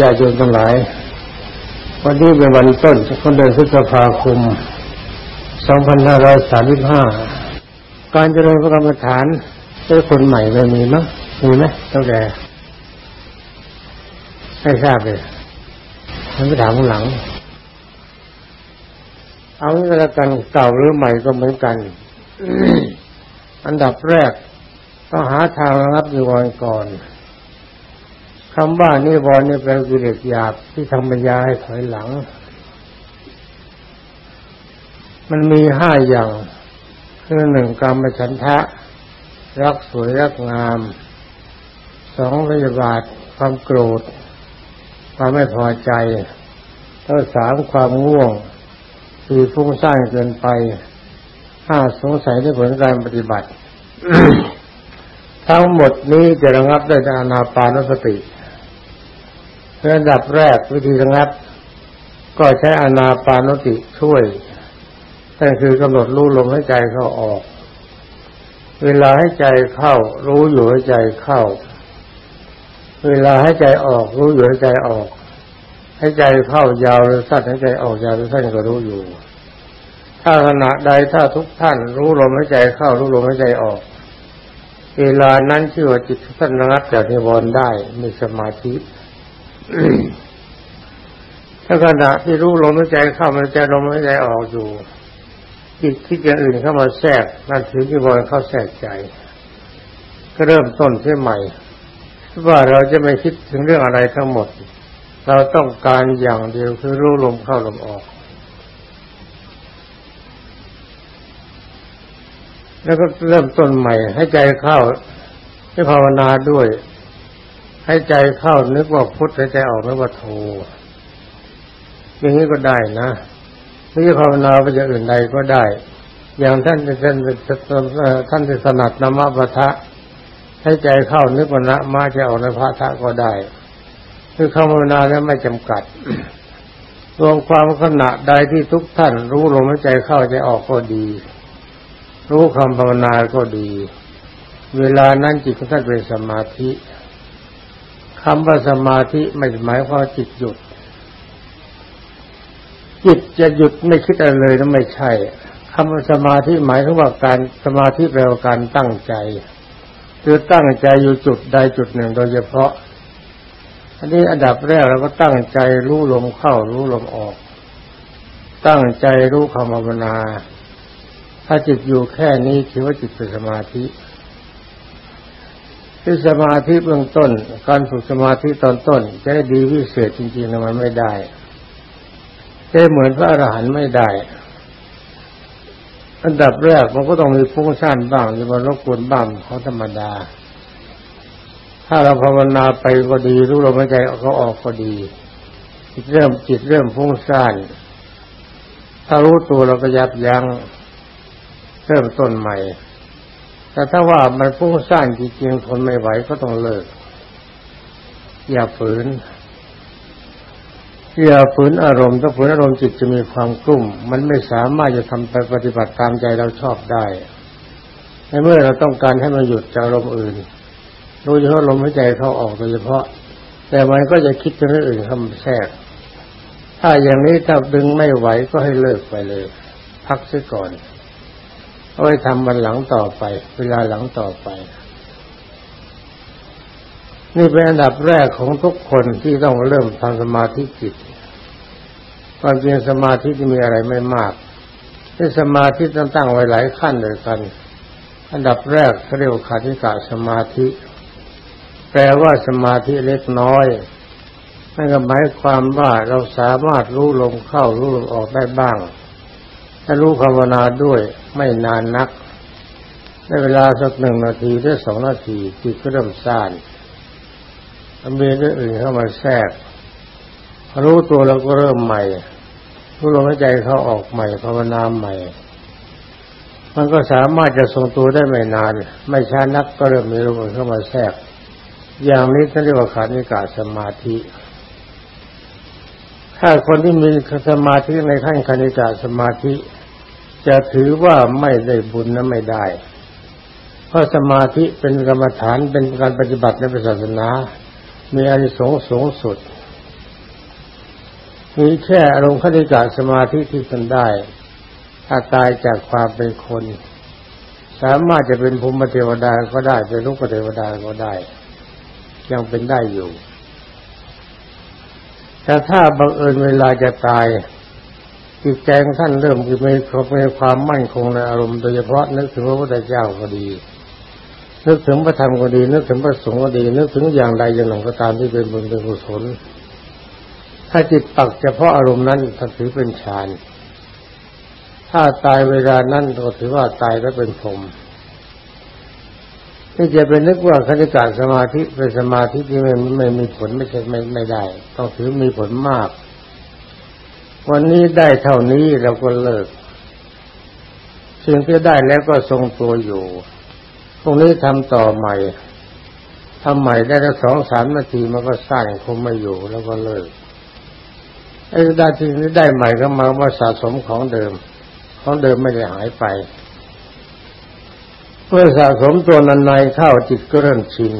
ญาติโยมทั้งหลาย วันนี้เป็นวันต้นคนเดือนพฤษภาคม 2535 การเจริญพระกรรมฐานเจ้คนใหม่ไม่มีมั้งมีไหมตั้งแต่ไม่ทราบเลยฉันไปถามข้างหลัง เอางี้ก็แล้วกันเก่าหรือใหม่ก็เหมือนกัน อันดับแรกต้องหาทางรับนิวรณ์ก่อน คำว่านิวรณ์นี่เป็นกิเลสหยาบที่ทำปัญญาให้ถอยหลัง มันมีห้าอย่างคือหนึ่งกรรมฉันทะ รักสวยรักงามสองพยาบาทความโกรธ ความไม่พอใจแล้วสามความง่วงสี่ฟุ้งซ่านเกินไปห้าสงสัยในผลการปฏิบัติ ทั้งหมดนี้จะระงับได้วยอานาปานสติ ระดับแรกวิธีระงับ ก็ใช้อานาปานสติช่วยนั่นคือกำหนดรู้ลมให้ใจเข้าออก เวลาให้ใจเข้า รู้อยู่ให้ใจเข้า เวลาให้ใจออก รู้อยู่ให้ใจออก ให้ใจเข้ายาวหรือสั้นให้ใจออกยาวหรือสั้นก็รู้อยู่ ถ้าขณะใดถ้าทุกท่าน รู้ลมให้ใจเข้า รู้ลมให้ใจออก เวลานั้นชื่อว่าจิตท่านระงับจากนิวรณ์ได้มีสมาธิ ถ้าขณะที่รู้ลมหายใจเข้ามันจะลมหายใจออกอยู่จิตคิดอย่างอื่นเข้ามาแทรกนั่นถือนิวรณ์เข้าแทรกใจ ก็เริ่มต้นที่ใหม่ว่าเราจะไม่คิดถึงเรื่องอะไรทั้งหมด เราต้องการอย่างเดียวคือรู้ลมเข้าลมออก แล้วก็เริ่มต้นใหม่ ให้ใจเข้าให้ภาวนาด้วย ให้ใจเข้านึกว่าพุทธให้ใจออกนึกว่าโทอย่างนี้ก็ได้นะไม่ใช่ภาวนาไปอย่างอื่นใดก็ได้ อย่างท่านท่านท่านที่สนัดนามะปะทะให้ใจเข้านึกว่านะมาจะออกในพระทะก็ได้คือคำภาวนาแล้วไม่จำกัด รวมความขณะใดที่ทุกท่าน รู้ลมหายใจเข้าใจออกก็ดี รู้คำภาวนาก็ดี เวลานั้นจิตของท่านเป็นสมาธิ คำว่าสมาธิไม่หมายความจิตหยุด จิตจะหยุดไม่คิดอะไรเลยนั่นไม่ใช่คำว่าสมาธิหมายถึงว่าการสมาธิแปลว่าการตั้งใจคือตั้งใจอยู่จุดใดจุดหนึ่งโดยเฉพาะ อันนี้อันดับแรกเราก็ตั้งใจรู้ลมเข้ารู้ลมออก ตั้งใจรู้คำภาวนา ถ้าจิตอยู่แค่นี้ถือว่าจิตเป็นสมาธิ ทีสมาธิเบื้องต้น การฝึกสมาธิตอนต้น จะได้ดีวิเศษจริงๆนะมันไม่ได้จะเหมือนพระอรหันต์ไม่ได้ อันดับแรกมันก็ต้องมีฟุ้งซ่านบ้างจะมารบกวนบ้างเขาธรรมดา ถ้าเราภาวนาไปก็ดีรู้ลมหายใจเขาออกก็ดีจิตเริ่มจิตเริ่มฟุ้งซ่านถ้ารู้ตัวเราก็ยับยั้งเริ่มต้นใหม่ แต่ถ้าว่ามันฟุ้งซ่านจริงๆทนไม่ไหวก็ต้องเลิก อย่าฝืน อย่าฝืนอารมณ์ถ้าฝืนอารมณ์จิตจะมีความกลุ้มมันไม่สามารถจะทำไปปฏิบัติตามใจเราชอบได้ในเมื่อเราต้องการให้มันหยุดจากอารมณ์อื่นโดยเฉพาะลมหายใจเข้าออกโดยเฉพาะ แต่มันก็จะคิดเรื่องอื่นเข้ามาแทรก ถ้าอย่างนี้ถ้าดึงไม่ไหวก็ให้เลิกไปเลย พักซะก่อน เอาไว้ทำวันหลังต่อไป เวลาหลังต่อไป นี่เป็นอันดับแรกของทุกคนที่ต้องเริ่มทำสมาธิจิตความจริงสมาธิที่มีอะไรไม่มากที่สมาธิต้องตั้งไว้หลายขั้นเลยกัน อันดับแรกเขาเรียกว่าขาธิกาสมาธิ แปลว่าสมาธิเล็กน้อยนั่นก็หมายความว่าเราสามารถรู้ลมเข้ารู้ลมออกได้บ้าง ถ้ารู้ภาวนาด้วยไม่นานนักในเวลาสักหนึ่งนาทีหรือสองนาทีจิตก็เริ่มซ่านมีเรื่องอื่นเข้ามาแทรกรู้ตัวเราก็เริ่มใหม่รู้ลมหายใจเข้าออกใหม่ภาวนาใหม่ มันก็สามารถจะทรงตัวได้ไม่นาน ไม่ช้านักก็เริ่มมีลมเข้ามาแทรก อย่างนี้ท่านเรียกว่าขาดนิกาสมาธิ ถ้าคนที่มีสมาธิในขั้นคณิกาสมาธิ จะถือว่าไม่ได้บุญนั้นไม่ได้ เพราะสมาธิเป็นกรรมฐานเป็นการปฏิบัติในศาสนา มีอานิสงส์สูงสุดมีแค่อารมณ์คติกาสมาธิที่ทนได้ ถ้าตายจากความเป็นคน สามารถจะเป็นภูมิเทวดาก็ได้เป็นลูกเทวดาก็ได้ ยังเป็นได้อยู่ แต่ถ้าบังเอิญเวลาจะตาย จิตใจของท่านเริ่มคือมีมีความมั่นคงในอารมณ์โดยเฉพาะนึกถึงพระพุทธเจ้าก็ดี นึกถึงพระธรรมก็ดี นึกถึงพระสงฆ์ก็ดี นึกถึงอย่างใดอย่างหนึ่งก็ตามที่เป็นบุญเป็นกุศลถ้าจิตปักเฉพาะอารมณ์นั้นถือเป็นฌานถ้าตายเวลานั้นก็ถือว่าตายแล้วเป็นพรหม ที่จะเป็นนึกว่าคณิกาสมาธิเป็นสมาธิที่ไม่ไม่มีผลไม่ใช่ไม่ไม่ได้ ต้องถือมีผลมาก วันนี้ได้เท่านี้เราก็เลิกสิ่งที่ได้แล้วก็ทรงตัวอยู่พรุ่งนี้ทำต่อใหม่ทำใหม่ได้แล้วสองสามนาทีมันก็สร้างคงไม่อยู่แล้วก็เลิกไอ้ได้ที่นี้ได้ใหม่ก็มาว่าสะสมของเดิม ของเดิมไม่ได้หายไป เมื่อสะสมตัวนานในเข้าจิตก็เริ่มชิน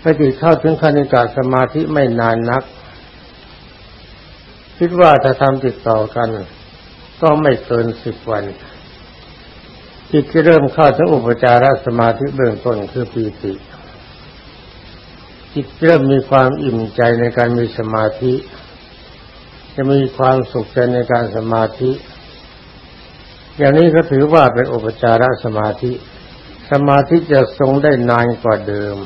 พอจิตเข้าถึงคณิกาสมาธิไม่นานนัก คิดว่าถ้าทำติดต่อกัน ก็ไม่เกินสิบวันจิตจะเริ่มเข้าถึงอุปจารสมาธิเบื้องต้นคือปีติจิตเริ่มมีความอิ่มใจในการมีสมาธิ จะมีความสุขใจในการสมาธิ อย่างนี้ก็ถือว่าเป็นอุปจารสมาธิ สมาธิจะทรงได้นานกว่าเดิม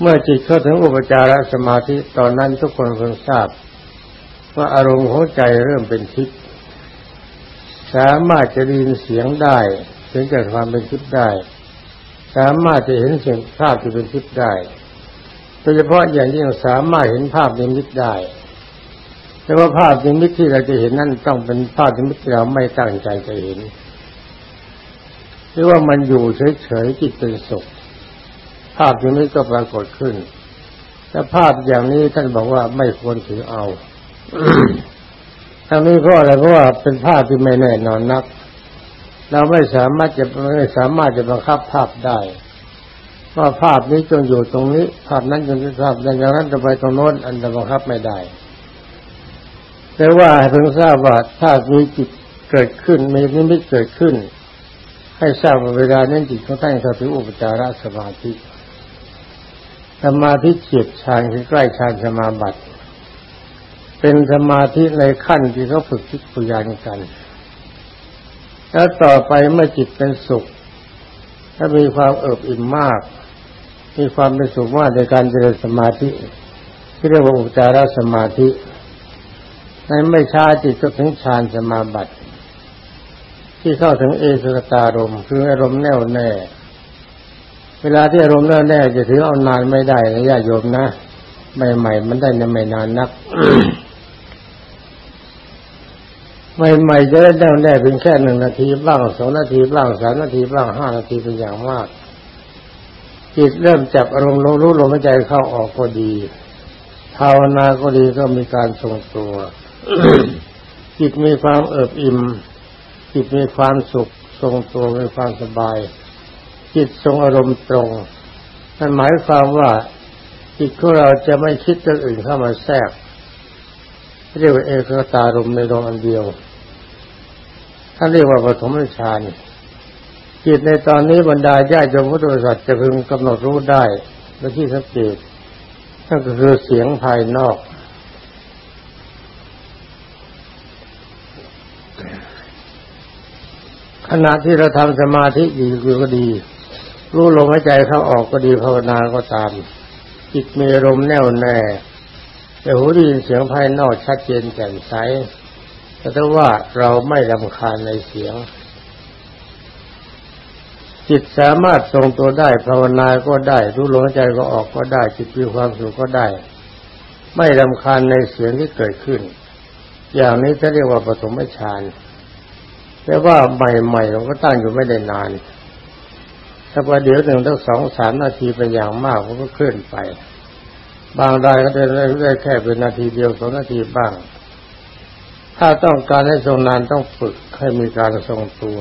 เมื่อจิตเข้าถึงอุปจารสมาธิตอนนั้นทุกคนคงทราบ ว่าอารมณ์ของใจเริ่มเป็นทิพย์สามารถจะได้ยินเสียงได้ถึงจากความเป็นทิพย์ได้ สามารถจะเห็นสิ่งภาพที่เป็นทิพย์ได้โดยเฉพาะอย่างยิ่งสามารถเห็นภาพนิมิตได้ แต่ว่าภาพนิมิตที่เราจะเห็นนั่นต้องเป็นภาพนิมิตที่เราไม่ตั้งใจจะเห็น หรือว่ามันอยู่เฉยๆจิตเป็นสุข ภาพนิมิตก็ปรากฏขึ้นแต่ภาพอย่างนี้ท่านบอกว่าไม่ควรถือเอาทั้งนี้เพราะอะไรเพราะว่าเป็นภาพที่ไม่แน่นอนนัก เราไม่สามารถจะไม่สามารถจะบังคับภาพได้ว่าภาพนี้จงอยู่ตรงนี้ ภาพนั้นจงอยู่ภาพอย่างนั้นจะไปตรงโน้นอันจะบังคับไม่ได้ แต่ว่าเพิ่งทราบว่าถ้ามีจิตเกิดขึ้นมีนิมิตเกิดขึ้น ให้ทราบว่าเวลานั้นจิตเขาตั้งสติอุปจารสมาธิสมาธิเฉียดฌานคือใกล้ฌานสมาบัติ เป็นสมาธิในขั้นที่เขาฝึกคิดปุยานกัน แล้วต่อไปเมื่อจิตเป็นสุข ถ้ามีความเอิบอิ่มมาก มีความเป็นสุขมากในการเจริญสมาธิ ที่เรียกว่าอุปจารสมาธิในไม่ช้าจิตก็ถึงฌานสมาบัติ ที่เข้าถึงเอสกตารมคืออารมณ์แน่วแน่ เวลาที่อารมณ์แน่วแน่จะถือเอานานไม่ได้นะญาโยมนะใหม่ๆมันได้นไม่นานนักใหม่ๆจะได้แน่วแน่เพียงแค่หนึ่งนาทีบ้างสองนาทีบ้างสามนาทีบ้างห้านาทีเป็นอย่างมากจิตเริ่มจับอารมณ์รู้ลมหายใจเข้าออกก็ดี ภาวนาก็ดีก็มีการทรงตัว จิตมีความเอิบอิ่ม จิตมีความสุขทรงตัวมีความสบาย จิตทรงอารมณ์ตรงนั่นหมายความว่าจิตของเราจะไม่คิดเรื่องอื่นเข้ามาแทรกเรียกว่าเอกตารมในดวงอันเดียวท่านเรียกว่าปฐมฌานจิตในตอนนี้บรรดาญาติโยมพุทธบริษัทจะพึงกำหนดรู้ได้และที่สังเกตนั่นก็คือเสียงภายนอก ขณะที่เราทำสมาธิดีก็ดี รู้ลมหายใจเข้าออกก็ดีภาวนาก็ตาม จิตมีลมแน่วแน่แต่หูได้ยินเสียงภายนอกชัดเจนแจ่มใสแต่ถ้าว่าเราไม่รำคาญในเสียง จิตสามารถทรงตัวได้ภาวนาก็ได้ รู้ลมหายใจก็ออกก็ได้ จิตมีความสุขก็ได้ ไม่รำคาญในเสียงที่เกิดขึ้น อย่างนี้จะเรียกว่าปฐมฌาน แต่ว่าใหม่ๆเราก็ตั้งอยู่ไม่ได้นานถ้าว่าเดี๋ยวหนึ่งตั้งสองสามนาทีเป็นอย่างมากมันก็เคลื่อนไป บางรายก็ได้ได้แค่เป็นนาทีเดียวสองนาทีบ้าง ถ้าต้องการให้ทรงนานต้องฝึกให้มีการทรงตัว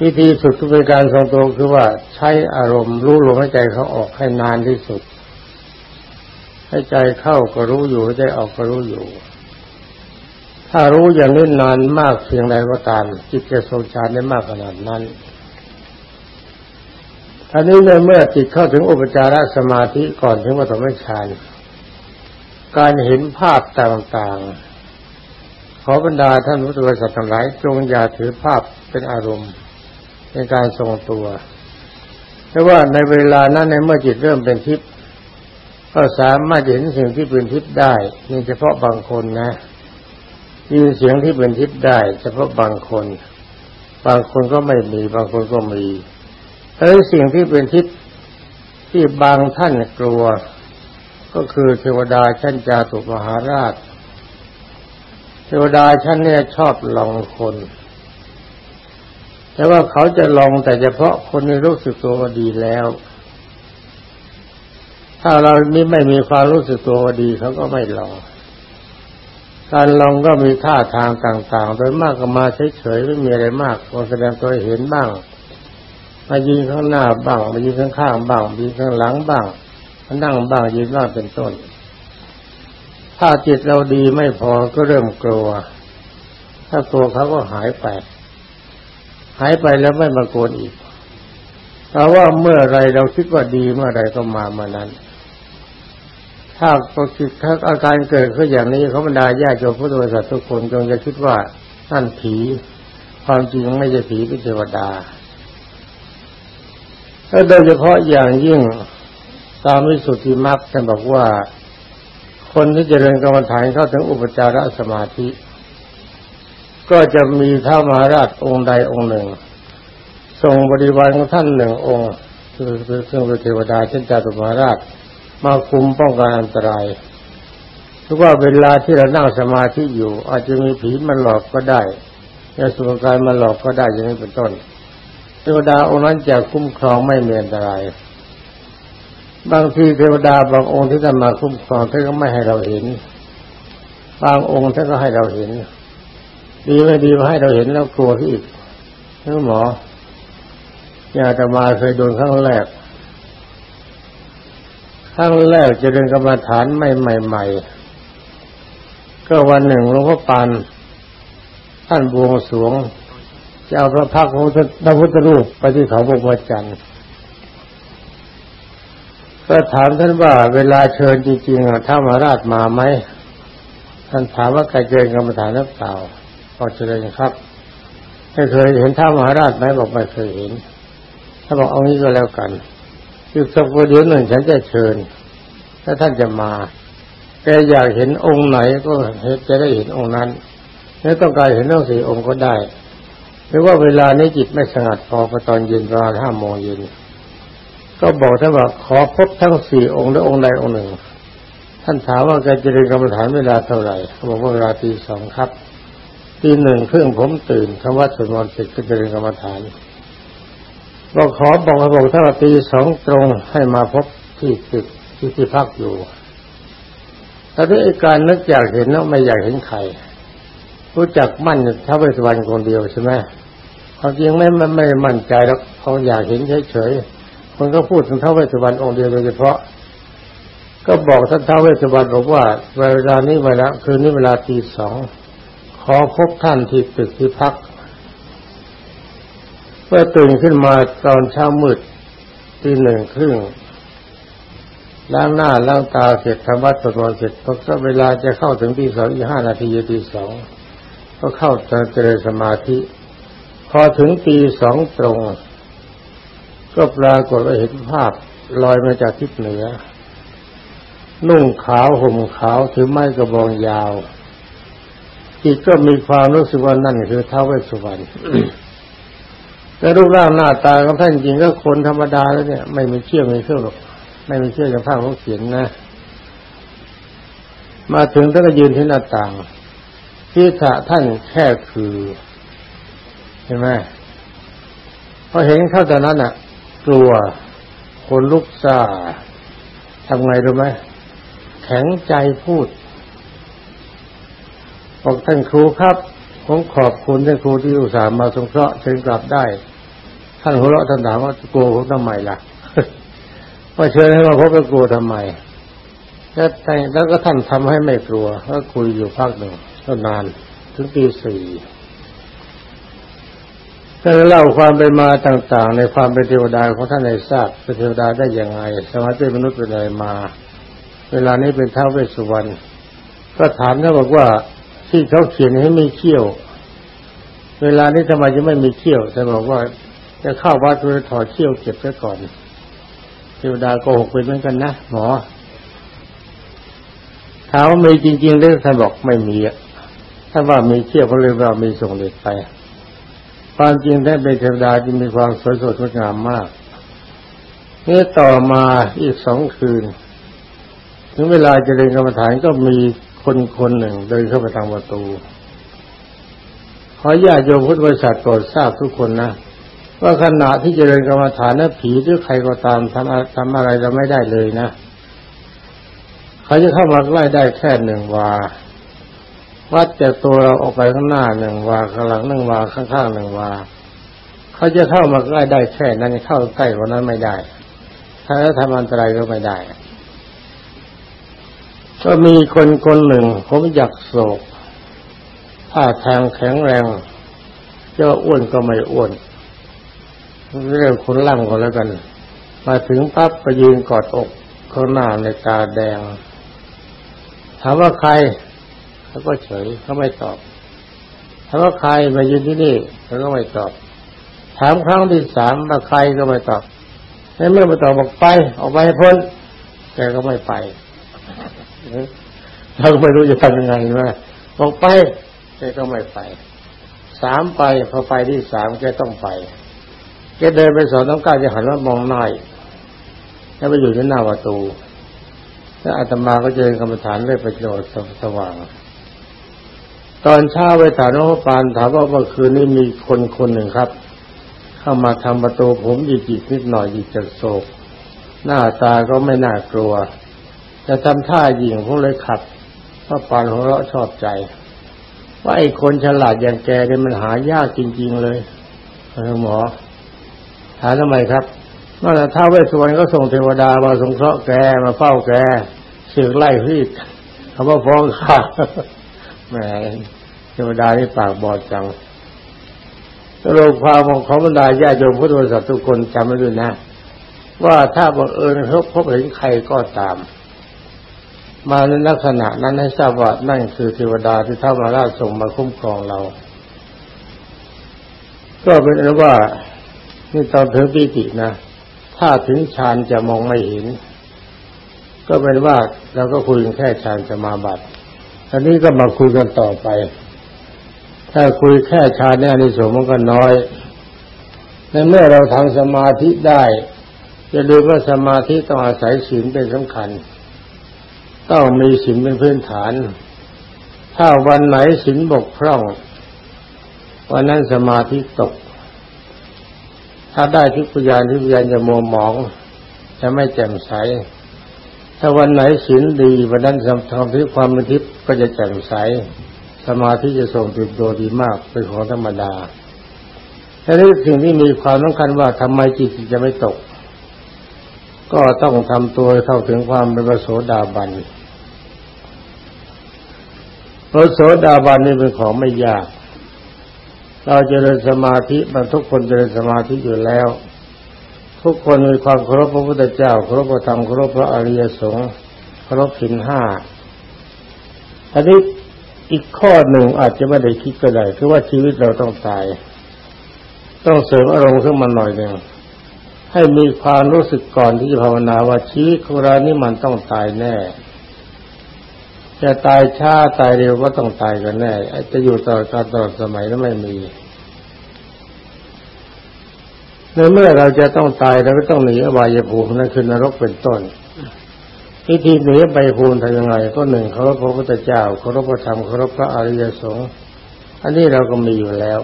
วิธีฝึกเป็นการทรงตัวคือว่าใช้อารมณ์รู้ลมหายใจเขาออกให้นานที่สุดให้ใจเข้าก็รู้อยู่ให้ใจออกก็รู้อยู่ ถ้ารู้อย่างนี้นานมากเพียงใดก็ตาม จิตจะทรงฌานได้มากขนาดนั้นอันนี้เมื่อจิตเข้าถึงอุปจารสมาธิก่อนถึงปฐมฌานการเห็นภาพต่างๆ ขอบรรดาท่านผู้บริสัททั้งหลายจงอย่าถือภาพเป็นอารมณ์ในการทรงตัวเพราะว่าในเวลานั้นในเมื่อจิตเริ่มเป็นทิพย์ก็สามารถเห็นสิ่งที่เป็นทิพย์ได้นี่เฉพาะบางคนนะ ยินเสียงที่เป็นทิพย์ได้ เฉพาะบางคน บางคนก็ไม่มี บางคนก็มีเอ้สิ่งที่เป็นทิพย์ที่บางท่านกลัว ก็คือเทวดาชั้นจาตุมหาราช เทวดาชั้นเนี่ยชอบลองคน แต่ว่าเขาจะลองแต่เฉพาะคนที่รู้สึกตัวดีแล้วถ้าเรานี่ไม่มีความรู้สึกตัวดีเขาก็ไม่ลอง การลองก็มีท่าทางต่างๆ โดยมากก็มาเฉยๆไม่มีอะไรมากก็แสดงตัวเห็นบ้าง มายืนข้างหน้าบ้าง มายืนข้างๆบ้างยืนข้างหลังบ้างมานั่งบ้างยืนบ้างเป็นต้น ถ้าจิตเราดีไม่พอก็เริ่มกลัว ถ้ากลัวเขาก็หายไป หายไปแล้วไม่มาโกนอีกแต่ว่าเมื่อไรเราคิดว่าดีเมื่อไรก็มาเมื่อนั้น ถ้าปกิถ้าอาการเกิดขึ้นอย่างนี้เขาบรรดาญาติโยมพุทธบริษัททุกคนจงจะคิดว่านั่นผี ความจริงไม่ใช่ผีเป็นเทวดาและโดยเฉพาะอย่างยิ่งตามวิสุทธิมรรคท่านบอกว่า คนที่จเจริญกรรมฐานเข้าถึงอุปจารสมาธิ ก็จะมีท้ามหาราชองค์ใดองค์หนึ่งส่งบริวารของท่านหนึ่งองค์คือเครื่องเทวดาเช่นจาตุมหาราช มาคุมป้องกันอันตรายทุกว่าเวลาที่เรานั่งสมาธิอยู่ อาจจะมีผีมาหลอกก็ได้ยาสุกายมาหลอกก็ได้อย่างนี้เป็นต้นเทวดาองค์นั้นจะคุ้มครองไม่มีอันตราย บางทีเทวดาบางองค์ที่จะมาคุ้มครองท่านก็ไม่ให้เราเห็น บางองค์ท่านก็ให้เราเห็น ดีไม่ดีมาให้เราเห็นแล้วกลัวที่อีกนั่นหมอยาจะมาเคยโดนครั้งแรก ครั้งแรกจะเดินกรรมฐานไม่ใหม่ๆก็วันหนึ่งหลวงพ่อปานท่านบวงสวง จะเอาพระพักของพระพุทธรูปไปที่เขาบกวัจันทร์ก็ถามท่านว่าเวลาเชิญจริงๆท้ามาราชมาไหมท่านถามว่าใครเจริญกรรมฐานหรือเปล่าพอเจริญครับไม่เคยเห็นท้ามหาราชไหมบอกไม่เคยเห็นถ้าบอกเอางี้ก็แล้วกัน อีกสักวันเดียวหนึ่งฉันจะเชิญ ถ้าท่านจะมา แกอยากเห็นองค์ไหนก็จะได้เห็นองค์นั้นแล้วต้องการเห็นทั้งสี่องค์ก็ได้หรือว่าเวลานี้จิตไม่สงัดพอพอตอนเย็นประมาณห้าโมงเย็นก็บอกท่านว่าขอพบทั้งสี่องค์และองค์ใดองค์หนึ่ง ท่านถามว่าแการเจริญกรรมฐานเวลาเท่าไหร่เขาบอกว่าเวลาตีสองครับตีหนึ่งครึ่งผมตื่นคำว่าสวดมนต์เสร็จก็จะเจริญกรรมฐาน ก็ขอบอกให้บอกถ้าตีสองตรงให้มาพบที่ตึกที่ที่พักอยู่แต่ด้วยการนึกอยากเห็นแล้วไม่อยากเห็นใครรู้จักมั่นท้าวเวสสุวรรณคนเดียวใช่ไหมความจริงไม่ไม่ไม่มั่นใจแล้วเขาอยากเห็นเฉยๆคนก็พูดถึงท้าวเวสสุวรรณองค์เดียวโดยเฉพาะ ก็บอกท่านท้าวเวสสุวรรณบอกว่าเวลานี้เวลาคืนนี้เวลาตีสองขอพบท่านที่ตึกที่พัก เมื่อตื่นขึ้นมาตอนเช้ามืดตีหนึ่งครึ่งล้างหน้าล้างตาเสร็จทำวัดสวดมนต์เสร็จพอเวลาจะเข้าถึงตีสองอีห้านาทีตีสองก็เข้าเจริญสมาธิ พอถึงตีสองตรง ก็ปรากฏว่าเห็นภาพลอยมาจากทิศเหนือ นุ่งขาวห่มขาวถือไม้กระบองยาวจิตก็มีความรู้สึกว่านั่นคือท้าวเวสสุวรรณ แต่รูปร่างหน้าตาของท่านจริงก็คนธรรมดาแล้วเนี่ย ไม่มีเชื่อไม่เชื่อหรอกไม่มีเชื่ออย่างภาพเขาเขียนนะ มาถึงท่านก็ยืนที่หน้าต่างที่ถะท่านแค่คือเห็นไหมพอเห็นเข้าตอนนั้นอะ กลัวคนลุกซาทำไงรู้ไหมแข็งใจพูดบอกท่านครูครับผมขอบคุณท่านครูที่อุตส่าห์มาสงเคราะห์เชิญกลับได้ ท่านหัวเราะท่านถามว่ากลัวผมทำไมล่ะว่าเชิญให้มาพบกับกลัวทำไมแล้วแต่แล้วก็ท่านทำให้ไม่กลัวก็คุยอยู่พักหนึ่งก็นาน ถึงตีสี่ก็เล่าความเป็นมาต่าง ๆ ในความเป็นเทวดาของท่านในทราบเป็นเทวดาได้ยังไงสมัยเป็นมนุษย์เป็นอะไรมา เวลานี้เป็นเท้าเวสสุวรรณก็ถามเขาบอกว่าที่เขาเขียนให้มีเขี้ยว เวลานี้ทำไมจะไม่มีเขี้ยวแต่บอกว่า จะเข้าวัดไปถอดเขี้ยวเก็บไว้ก่อนเทวดาโกหกเป็นเหมือนกันนะหมอถามว่ามีจริงๆหรือท่านบอกไม่มีอะถ้าว่ามีเขี้ยวก็เลยว่ามีส่งเด็กไปความจริงท่านเป็นเทวดาที่มีความสวยสดงดงามมากนี่ต่อมาอีกสองคืน ถึงเวลาจะเรียนกรรมฐานก็มีคนคนหนึ่งเดินเข้าไปทางประตู ขอญาติโยมพุทธบริษัทโปรดทราบทุกคนนะ ว่าขณะที่จะเริญกรรมฐานนั้นผีหรือใครก็ตามทำทำอะไรเราไม่ได้เลยนะเขาจะเข้ามาใกล้ได้แค่หนึ่งวาวัดจากตัวเราออกไปข้างหน้าหนึ่งวาข้างหลังหนึ่งวาข้างๆหนึ่งวาเขาจะเข้ามาใกล้ได้แค่นั้นเข้าใกล้กว่านั้นไม่ได้ ถ้าจะทำอันตรายก็ไม่ได้ ก็มีคนคนหนึ่งผมอยากโศกท่าทางแข็งแรงจะอ้วนก็ไม่อ้วน เรื่องคนล่ำก็แล้วกัน มาถึงปั๊บก็ยืนกอดอกข้างหน้าในตาแดง ถามว่าใครเขาก็เฉยเขาไม่ตอบ ถามว่าใครมายืนที่นี่เขาก็ไม่ตอบ ถามครั้งที่สามว่าใครก็ไม่ตอบในเมื่อมาตอบบอกไป ออกไปให้พ้นแกก็ไม่ไปเราก็ไม่รู้จะทำยังไงว่าบอกไปแกก็ไม่ไป สามไปพอไปที่สามแกต้องไป กเดินไปสอนต้องการจะหันมามองหน้าแล้วไปอยู่ที่หน้าประตูแล้วอาตมาก็เจริญกรรมฐานได้ประโยชน์สว่าง ตอนเช้าไปถามหลวงปานถามว่าเมื่อคืนนี้มีคนคนหนึ่งครับ เข้ามาทำประตูผมหยิกๆนิดหน่อยหยิกจากโศก หน้าตาก็ไม่น่ากลัวจะทำท่ายิงผมเลยขับพระปานของเราะชอบใจ ว่าไอ้คนฉลาดอย่างแกเนี่ยมันหายากจริง ๆเลยหมอ ถามทำไมครับเมื่อท้าเวสสุวรรณก็ส่งเทวดามาสงเคราะห์แกมาเฝ้าแกสืบไล่พีดเขาว่าฟ้องข้าแหมเทวดานี่ปากบอดจังตลกความของเขาบรรดาญาโยมพุทธบริษัททุกคนจำไว้ด้วยนะ ว่าถ้าบังเอิญเขาพบเห็นใครก็ตาม มาในลักษณะนั้นให้ทราบว่านั่นคือเทวดาที่ท้ามาราชส่งมาคุ้มครองเรา ก็เป็นว่า นี่ตอนเธอปีตินะ ถ้าถึงฌานจะมองไม่เห็น ก็เป็นว่าเราก็คุยแค่ฌานสมาบัติอันนี้ก็มาคุยกันต่อไป ถ้าคุยแค่ฌานเนี่ยในสมมันก็น้อยในเมื่อเราทำสมาธิได้จะดูว่าสมาธิต้องอาศัยศีลเป็นสำคัญ ต้องมีศีลเป็นพื้นฐาน ถ้าวันไหนศีลบกพร่องวันนั้นสมาธิตก ถ้าได้ทิพยานทิพยานจะมัวหมอง จะไม่แจ่มใส ถ้าวันไหนศีลดีวันนั้นทำที่ความเป็นทิพย์ก็จะแจ่มใส สมาธิจะส่งติดตัวดีมากเป็นของธรรมดาแต่นี้สิ่งที่มีความสำคัญว่าทำไมจิตจะไม่ตก ก็ต้องทำตัวเท่าถึงความเป็นพระโสดาบันพระโสดาบันนี่เป็นของไม่ยาก เราจเจริญสมาธิมันทุกคนเจริญสมาธิอยู่แล้ว ทุกคนมีความเคารพพระพุทธเจ้าเคารพพระธรรมเคารพพระอริยสงฆ์เคารพสินห้าอันนี้อีกข้อหนึ่งอาจจะไม่ได้คิดก็ได้คือว่าชีวิตเราต้องตาย ต้องเสริมอารมณ์ขึ้นมาหน่อยหนึ่งให้มีความรู้สึกก่อนที่จะภาวนาว่าชีวิตของเรานี่มันต้องตายแน่ จะตายช้าตายเร็วก็ต้องตายกันแน่จะอยู่ต่อการตลอดสมัยนั้นไม่มีในเมื่อเราจะต้องตายเราก็ต้องหนีอบายภูมินั่นคือนรกเป็นต้นวิธีหนีอบายภูมิทำยังไง ก็หนึ่งเคารพพระพุทธเจ้าเคารพพระธรรมเคารพพระอริยสงฆ์อันนี้เราก็มีอยู่แล้ว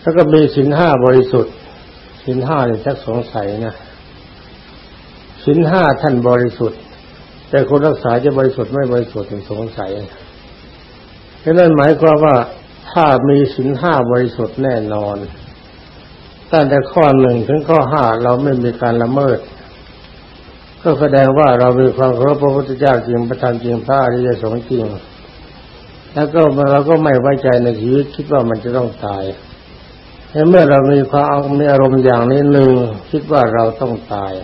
แล้วก็มีสินห้าบริสุทธิ์สินห้าเนี่ยชักสงสัยนะสินห้าท่านบริสุทธิ์ แต่คนรักษาจะบริสุทธิ์ไม่บริสุทธิ์สงสัยฉะนั้นหมายความว่าถ้ามีสินห้าบริสุทธิ์แน่นอน ตั้งแต่ข้อหนึ่งถึงข้อห้าเราไม่มีการละเมิด ก็แสดงว่าเรามีความเคารพพระพุทธเจ้าจริงประธานจริงพระอริยสงฆ์จริง แล้วก็เราก็ไม่ไว้ใจในชีวิตคิดว่ามันจะต้องตายเมื่อเรามีความมีอารมณ์อย่างนี้หนึ่งคิดว่าเราต้องตาย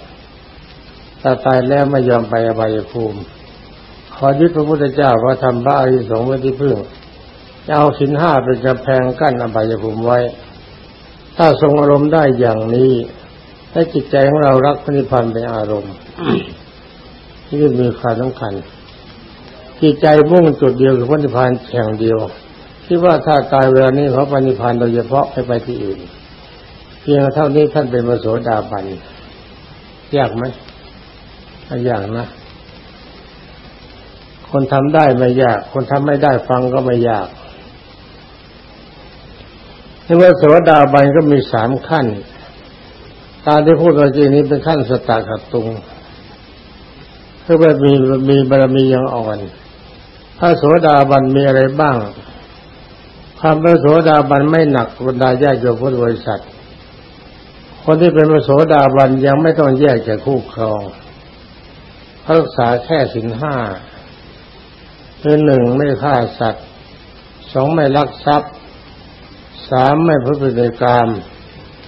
แต่ตายแล้วไม่ยอมไปอบายภูมิ ขอยึดพระพุทธเจ้าพระธรรมพระอริสงฆ์ไว้ที่พึ่งจะเอาสินห้าเป็นกำแพงกั้นอบายภูมิไว้ ถ้าทรงอารมณ์ได้อย่างนี้ให้จิตใจของเรารักพระนิพพานเป็นอารมณ์ที่มีความสำคัญจิตใจมุ่งจุดเดียวคือพระนิพพานแห่งเดียวคิดว่าถ้าตายเวลานี้เขาปณิพานโดยเฉพาะไม่ไปที่อื่น เพียงเท่านี้ท่านเป็นมโสดาบันยากไหม ยากนะ คนทำได้ไม่ยาก คนทำไม่ได้ฟังก็ไม่ยากที่ว่าโสดาบันก็มีสามขั้น ตามที่พูดเมื่อกี้นี้เป็นขั้นสตาขัดตุงคือว่ามีมีบารมียังอ่อน ถ้าโสดาบันมีอะไรบ้างความเป็นโสดาบันไม่หนักบรรดาญาโยมพุทธบริษัท คนที่เป็นพระโสดาบันยังไม่ต้องแยกจากคู่ครอง รักษาแค่สินห้าคือหนึ่งไม่ฆ่าสัตว์สองไม่ลักทรัพย์สามไม่พูดปฏิกรรม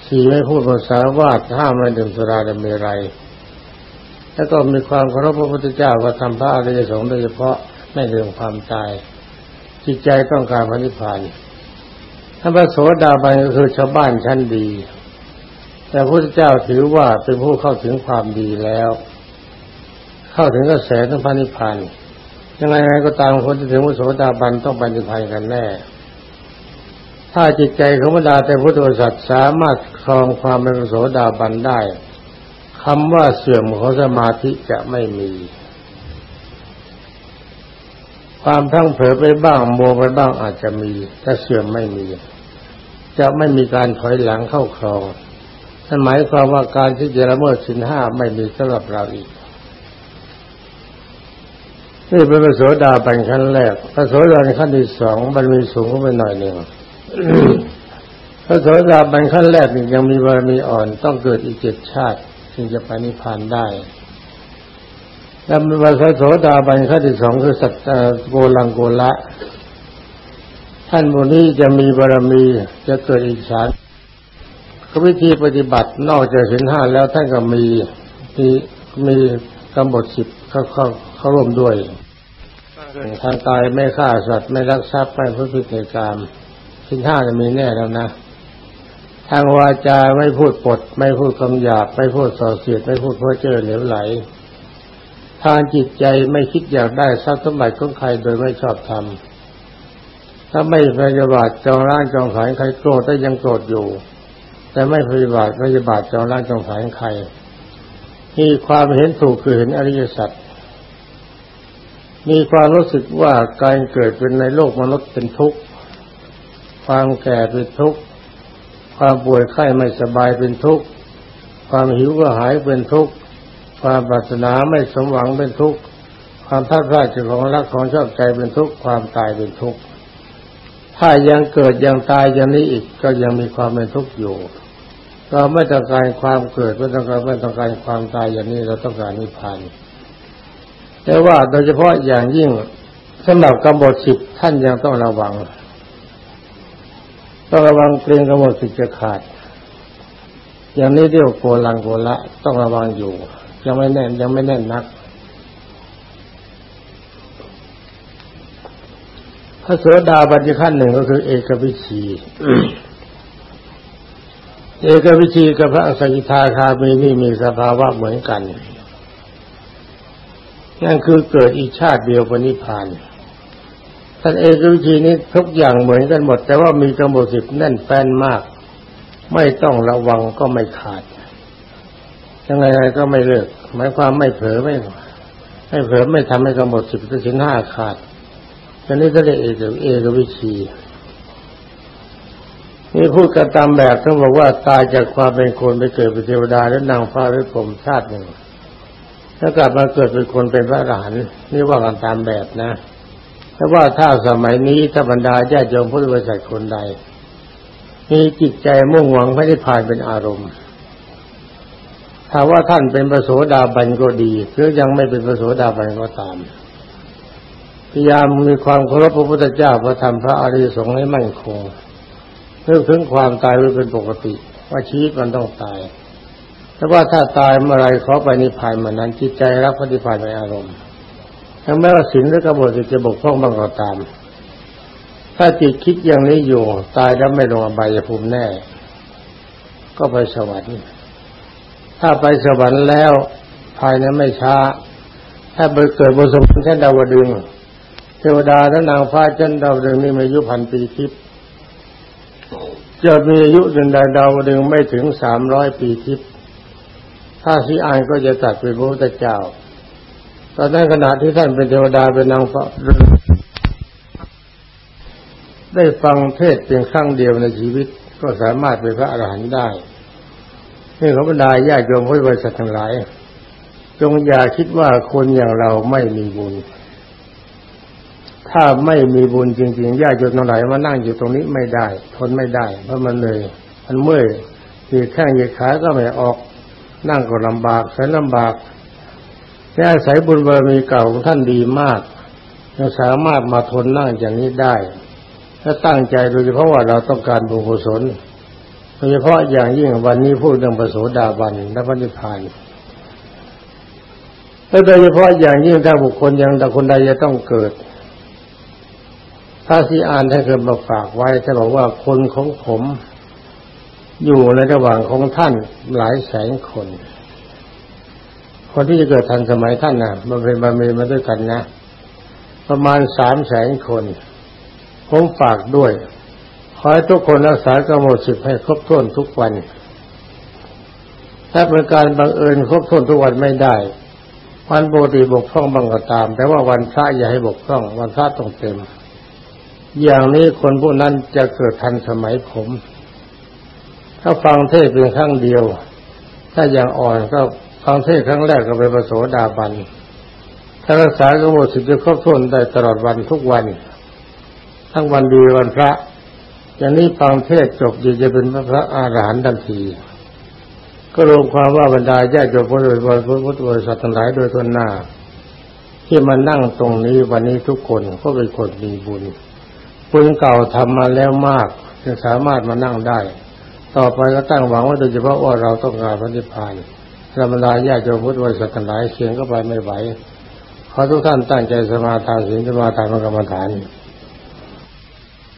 สี่ไม่พูดภาษาวาดห้าไม่ดื่มสุราดมเมไรแล้วก็มีความเคารพพระพุทธเจ้าว่าทำพระอริยสงฆ์โดยเฉพาะไม่ลืมความตาย จิตใจต้องการพระนิพพานถ้านพระโสดาบันก็คือชาวบ้านชั้นดี แต่พระพุทธเจ้าถือว่าเป็นผู้เข้าถึงความดีแล้ว เข้าถึงกระแสทั้งพระนิพพานยังไงก็ตามคนที่ถึงพระโสดาบันต้องปฏิภัยกันแน่ ถ้าจิตใจของบรรดาแต่พุทธบริษัทสามารถครองความเป็นโสดาบันได้คำว่าเสื่อมของสมาธิจะไม่มี ความทั้งเผลอไปบ้างโมไปบ้างอาจจะมีแต่เสื่อมไม่มี จะไม่มีการถอยหลังเข้าครองนั่นหมายความว่าการที่จะละเมิดสินห้าไม่มีสำหรับเราอีก นี่เป็นพระโสดาบันขั้นแรกพระโสดาบันขั้นที่สองบารมีสูงขึ้นไปหน่อยหนึ่งพระโสดาบันขั้นแรกนี่ยังมีบารมีอ่อนต้องเกิดอีกเจ็ดชาติจึงจะไปนิพพานได้แล้วพระโสดาบันขั้นที่สองคือสัตโกลังโกละ ท่านบุนี้จะมีบารมีจะเกิดอีกสารวิธีปฏิบัตินอกจากสินห้าแล้วท่านก็มีมีมีกำหนดสิบเขา เขาร่วมด้วยทางตายไม่ฆ่าสัตว์ไม่รักทรัพย์ไม่พูดผิดในกรรมสินห้าจะมีแน่แล้วนะ ทางวาจาไม่พูดปด ไม่พูดคำหยาบ ไม่พูดส่อเสียด ไม่พูดเพ้อเจ้อเหลวไหล ทางจิตใจไม่คิดอยากได้ทรัพย์สมบัติของใครโดยไม่ชอบทำถ้าไม่พยาบาทจองร่างจองขายใครโกรธแต่ยังโกรธอยู่ แต่ไม่พยาบาทพยาบาทจองร่างจองขายใครมีความเห็นถูกคือเห็นอริยสัจ มีความรู้สึกว่าการเกิดเป็นในโลกมนุษย์เป็นทุกข์ ความแก่เป็นทุกข์ ความป่วยไข้ไม่สบายเป็นทุกข์ ความหิวก็หายเป็นทุกข์ ความปรารถนาไม่สมหวังเป็นทุกข์ ความทัดทาจากของรักของชอบใจเป็นทุกข์ ความตายเป็นทุกข์ ถ้ายังเกิดยังตายอย่างนี้อีกก็ยังมีความเป็นทุกข์อยู่ เราไม่ต้องการความเกิดไม่ต้องการไม่ต้องการความตายอย่างนี้เราต้องการนิพพาน แต่ว่าโดยเฉพาะอย่างยิ่งสำหรับกำหนดสิบท่านยังต้องระวัง ต้องระวังเกรงกำหนดสิบจะขาด อย่างนี้เรียกโกลังโกละต้องระวังอยู่ ยังไม่แน่นยังไม่แน่นนักพระโสดาบันขั้นหนึ่งก็คือ เอกวิชีเอกวิชีกับพระสกิทาคามีนี่มีสภาวะเหมือนกัน นั่นคือเกิดอีกชาติเดียวปณิพานท่านเอกวิชีนี้ทุกอย่างเหมือนกันหมด แต่ว่ามีกำหนดสิบแน่นแป้นมาก ไม่ต้องระวังก็ไม่ขาดยังไงก็ไม่เลิกหมายความไม่เผลอไม่ไม่เผลอไม่ทำให้กำหนดสิบสินห้าขาดอันนี้ก็เรียกเอกเอกวิชีนี่พูดกันตามแบบต้องบอกว่าตายจากความเป็นคนไปเกิดเป็นเทวดาแล้วนางฟ้าหรือผมชาติหนึ่ง ถ้ากลับมาเกิดเป็นคนเป็นพระอรหันต์นี่ว่ากันตามแบบนะแต่ว่าถ้าสมัยนี้ถ้าบรรดาญาติโยมพุทธบริษัทคนใดมีจิตใจมุ่งหวังไม่ได้ผ่านเป็นอารมณ์ถ้าว่าท่านเป็นพระโสดาบันก็ดีหรือยังไม่เป็นพระโสดาบันก็ตามพยายามมีความเคารพพระพุทธเจ้าพระธรรมพระอริยสงฆ์ให้มั่นคงเรื่องถึงความตายไว้เป็นปกติ ว่าชีวิตมันต้องตาย แต่ว่าถ้าตายเมื่อไรขอไปนิพพานมันนั้นจิตใจรับปฏิภาณในอารมณ์ทั้งแม้ว่าศีลหรือกบวนจะบกพร่องบางก็ตาม ถ้าจิตคิดอย่างนี้อยู่ ตายแล้วไม่ลงอบายภูมิแน่ ก็ไปสวรรค์ถ้าไปสวรรค์แล้วภายในไม่ช้า ถ้าไปเกิดบนสมบัติชั้นดาวดึงเทวดาและนางฟ้าชั้นดาวดึงนี่มีอายุพันปีทิพย์จะมีอายุดินดาวดึงไม่ถึงสามร้อยปีทิพย์ ถ้าที่อ่านก็จะตัดเป็นพระพุทธเจ้าตอนนั้นขณะที่ท่านเป็นเทวดาเป็นนางฟ้าได้ฟังเทศเพียงครั้งเดียวในชีวิตก็สามารถเป็นพระอรหันต์ได้นี่เขาบรรดาญาโยมพุทธบริษัททั้งหลาย จงอย่าคิดว่าคนอย่างเราไม่มีบุญ ถ้าไม่มีบุญจริงๆญาติโยมทั้งหลายมานั่งอยู่ตรงนี้ไม่ได้ ทนไม่ได้ เพราะมันเลยมันเมื่อยเหยียดแข้งเหยียดขาก็ไม่ออก นั่งก็ลำบากแสนลำบากแต่อาศัยบุญบารมีเก่าของท่านดีมากยังสามารถมาทนนั่งอย่างนี้ได้ ถ้าตั้งใจโดยเฉพาะว่าเราต้องการบุญกุศลโดยเฉพาะอย่างยิ่งวันนี้พูดเรื่องประโสดาบันและพระนิพพานและโดยเฉพาะอย่างยิ่งถ้าบุคคลยังแต่คนใดจะต้องเกิด ถ้าที่อ่านท่านเคยมาฝากไว้ท่านบอกว่าคนของผม อยู่ในระหว่างของท่านหลายแสนคน คนที่จะเกิดทันสมัยท่านนะมันเป็นบารมีมาด้วยกันนะ ประมาณสามแสนคนผมฝากด้วย ขอให้ทุกคนรักษากำหนดสิบให้ครบถ้วนทุกวัน ถ้าเป็นการบังเอิญครบถ้วนทุกวันไม่ได้ วันปกติบกพร่องบางก็ตาม แต่ว่าวันพระอย่าให้บกพร่อง วันพระต้องเต็ม อย่างนี้คนพวกนั้นจะเกิดทันสมัยผม ถ้าฟังเทศเพียงครั้งเดียว ถ้าอยังอ่อนก็ฟังเทศครั้งแรกก็เป็นประโสดาบันถ้ารักษากำหนดสิทธิครบถ้วนได้ตลอดวันทุกวัน ทั้งวันดีวันพระ อย่างนี้ฟังเทศจบดีจะเป็นพระอาหารหันต์ทันที ก็รวมความว่าบรรดาญาติโยมพุทธบริษัททั้งหลายโดยทนหน้า ที่มานั่งตรงนี้วันนี้ทุกคนก็เป็นคนมีบุญบุญเก่าทำมาแล้วมากจึงสามารถมานั่งได้ ต่อไปก็ตั้งหวังว่าโดยเฉพาะว่าเราต้องการพระนิพพานธรรมดาญาติโยมพุทธบริษัทหลายเสียงก็ไปไม่ไหวขอทุกท่านตั้งใจสมาทานศีลสมาทานกรรมฐาน